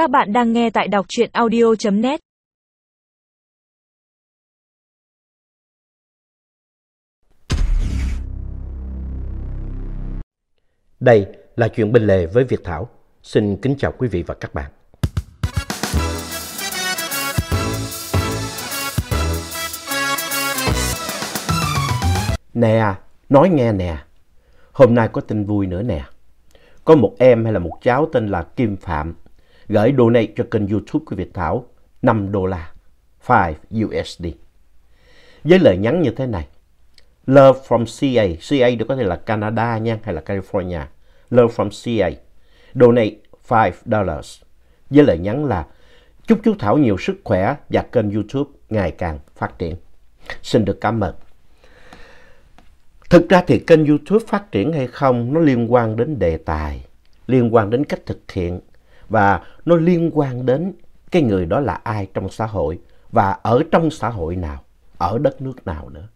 Các bạn đang nghe tại đọc truyện audio.net Đây là chuyện bên lề với Việt Thảo. Xin kính chào quý vị và các bạn. Nè, nói nghe nè. Hôm nay có tin vui nữa nè. Có một em hay là một cháu tên là Kim Phạm gửi donate cho kênh YouTube của Việt Thảo 5 đô la, 5 USD. Với lời nhắn như thế này. Love from CA. CA được có thể là Canada nha hay là California. Love from CA. Donate 5 dollars. Với lời nhắn là chúc chú Thảo nhiều sức khỏe và kênh YouTube ngày càng phát triển. Xin được cảm ơn. Thực ra thì kênh YouTube phát triển hay không nó liên quan đến đề tài, liên quan đến cách thực hiện và nó liên quan đến cái người đó là ai trong xã hội và ở trong xã hội nào, ở đất nước nào nữa.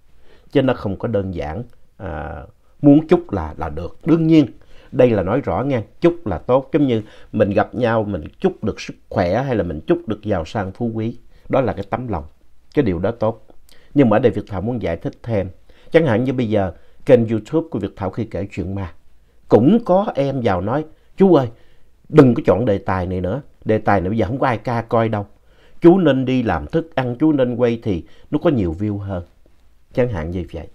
Chứ nó không có đơn giản à, muốn chúc là là được. Đương nhiên đây là nói rõ nha, chúc là tốt. Giống như mình gặp nhau mình chúc được sức khỏe hay là mình chúc được giàu sang phú quý. Đó là cái tấm lòng, cái điều đó tốt. Nhưng mà ở đây Việt Thảo muốn giải thích thêm. Chẳng hạn như bây giờ kênh YouTube của Việt Thảo khi kể chuyện ma. Cũng có em vào nói, chú ơi, đừng có chọn đề tài này nữa. Đề tài này bây giờ không có ai ca coi đâu. Chú nên đi làm thức ăn, chú nên quay thì nó có nhiều view hơn. Chẳng hạn như vậy.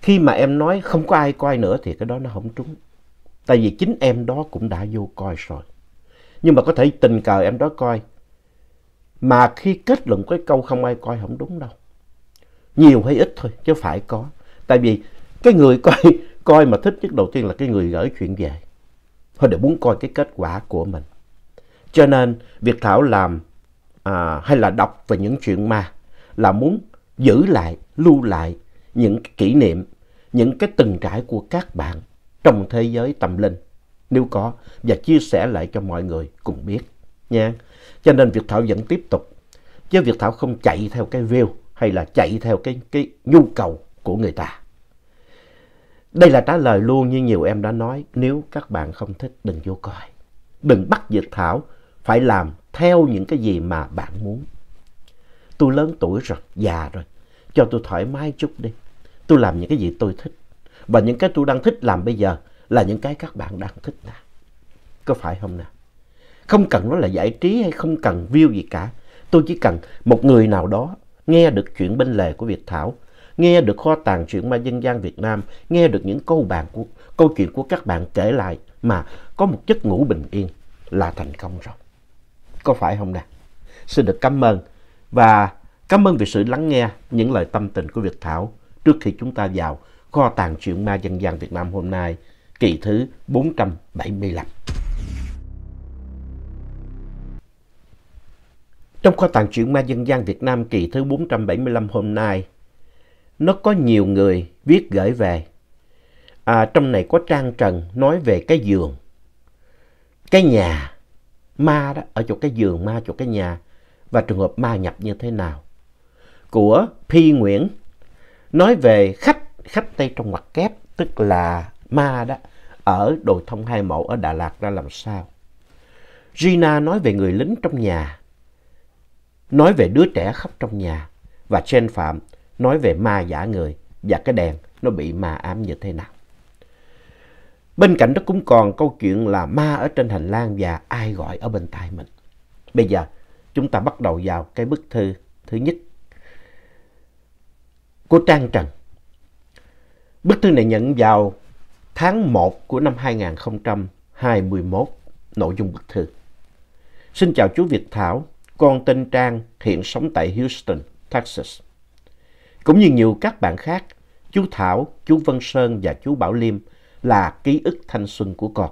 Khi mà em nói không có ai coi nữa thì cái đó nó không trúng. Tại vì chính em đó cũng đã vô coi rồi. Nhưng mà có thể tình cờ em đó coi. Mà khi kết luận cái câu không ai coi không đúng đâu. Nhiều hay ít thôi chứ phải có. Tại vì cái người coi, coi mà thích nhất đầu tiên là cái người gửi chuyện về. Họ đều muốn coi cái kết quả của mình. Cho nên việc Thảo làm à, hay là đọc về những chuyện ma là muốn giữ lại, lưu lại những kỷ niệm, những cái từng trải của các bạn trong thế giới tâm linh nếu có và chia sẻ lại cho mọi người cùng biết nha. Cho nên Việt Thảo vẫn tiếp tục chứ Việt Thảo không chạy theo cái view hay là chạy theo cái cái nhu cầu của người ta. Đây là trả lời luôn như nhiều em đã nói, nếu các bạn không thích đừng vô coi. Đừng bắt Việt Thảo phải làm theo những cái gì mà bạn muốn. Tôi lớn tuổi rồi, già rồi, cho tôi thoải mái chút đi. Tôi làm những cái gì tôi thích. Và những cái tôi đang thích làm bây giờ là những cái các bạn đang thích nè. Có phải không nè? Không cần nó là giải trí hay không cần view gì cả. Tôi chỉ cần một người nào đó nghe được chuyện bên lề của Việt Thảo, nghe được kho tàng chuyện ma dân gian Việt Nam, nghe được những câu, bàn của, câu chuyện của các bạn kể lại mà có một giấc ngủ bình yên là thành công rồi. Có phải không nào? Xin được cảm ơn và cảm ơn vì sự lắng nghe những lời tâm tình của Việt Thảo trước khi chúng ta vào kho tàng chuyện ma dân gian Việt Nam hôm nay, kỳ thứ 475. Trong kho tàng truyện ma dân gian Việt Nam kỳ thứ 475 hôm nay, nó có nhiều người viết gửi về. À, trong này có trang trần nói về cái giường, cái nhà, ma đó, ở chỗ cái giường ma, chỗ cái nhà, và trường hợp ma nhập như thế nào. Của Phi Nguyễn nói về khách, khách tay trong mặt kép, tức là ma đó, ở đồi thông hai mẫu ở Đà Lạt ra làm sao. Gina nói về người lính trong nhà, nói về đứa trẻ khóc trong nhà và trên Phạm nói về ma giả người và cái đèn nó bị ma ám như thế nào. Bên cạnh đó cũng còn câu chuyện là ma ở trên hành lang và ai gọi ở bên tai mình. Bây giờ chúng ta bắt đầu vào cái bức thư thứ nhất của Trang Trần. Bức thư này nhận vào tháng 1 của năm 2021, nội dung bức thư. Xin chào chú Việt Thảo, con tên Trang hiện sống tại Houston, Texas. Cũng như nhiều các bạn khác, chú Thảo, chú Vân Sơn và chú Bảo Liêm là ký ức thanh xuân của con.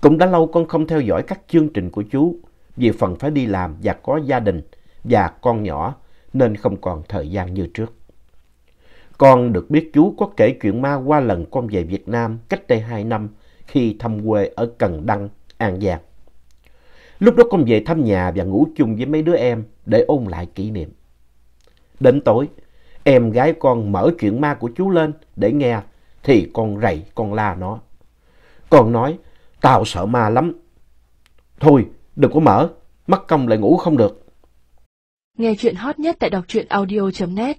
Cũng đã lâu con không theo dõi các chương trình của chú vì phần phải đi làm và có gia đình và con nhỏ nên không còn thời gian như trước. Con được biết chú có kể chuyện ma qua lần con về Việt Nam cách đây 2 năm khi thăm quê ở Cần Đăng, An Giang. Lúc đó con về thăm nhà và ngủ chung với mấy đứa em để ôn lại kỷ niệm. Đến tối, em gái con mở chuyện ma của chú lên để nghe thì con rầy, con la nó. Con nói, tao sợ ma lắm. Thôi, đừng có mở, mất công lại ngủ không được. Nghe chuyện hot nhất tại đọc truyện audio.net